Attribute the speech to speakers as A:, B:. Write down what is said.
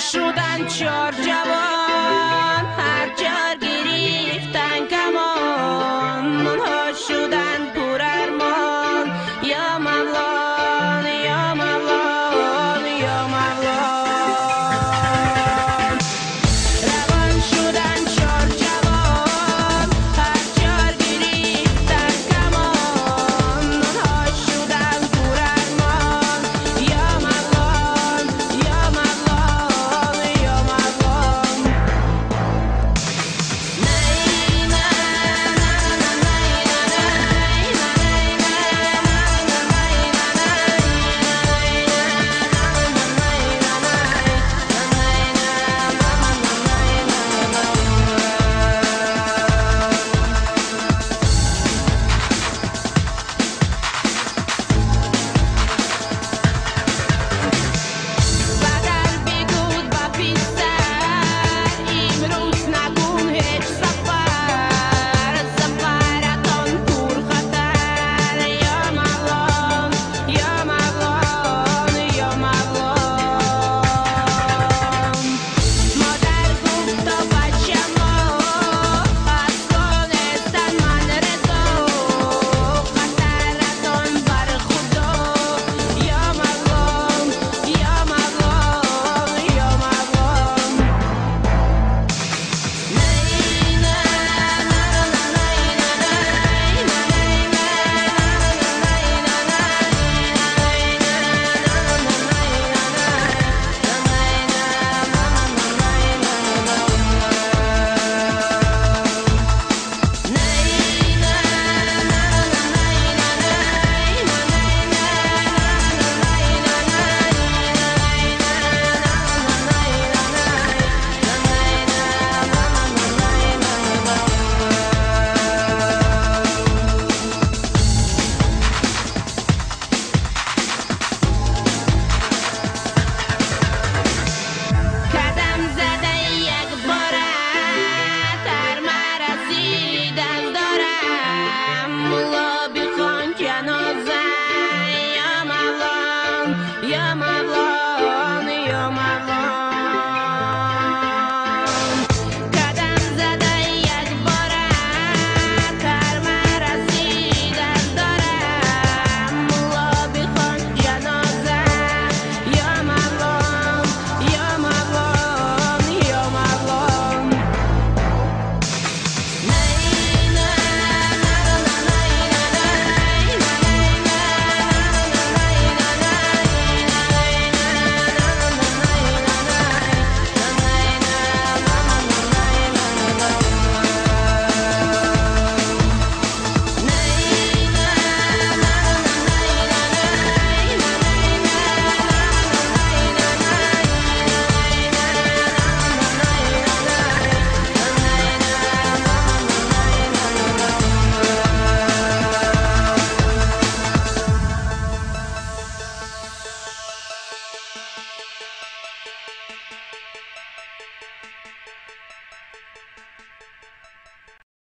A: شدن چهار جوان. Я могла